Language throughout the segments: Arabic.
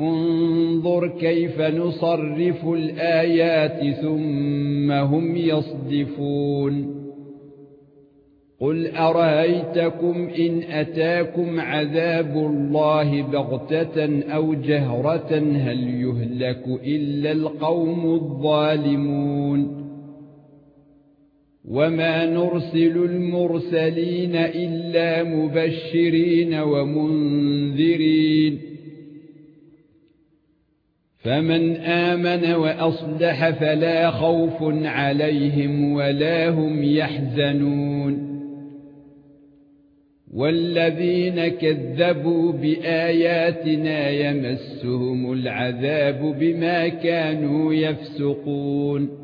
انظر كيف نصرف الآيات ثم هم يصدفون. قل أرأيتكم إن أتاكم عذاب الله بغتة أو جهرة هل يهلك إلا القوم الظالمون؟ وما نرسل المرسلين إلا مبشرين ومنذرين فمن آمن وأصلح فلا خوف عليهم ولا هم يحزنون. والذين كذبوا بآياتنا يمسهم العذاب بما كانوا يفسقون.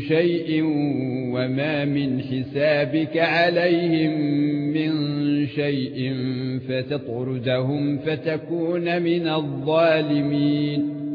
شيء وما من حسابك عليهم من شيء فتطردهم فتكون من الظالمين.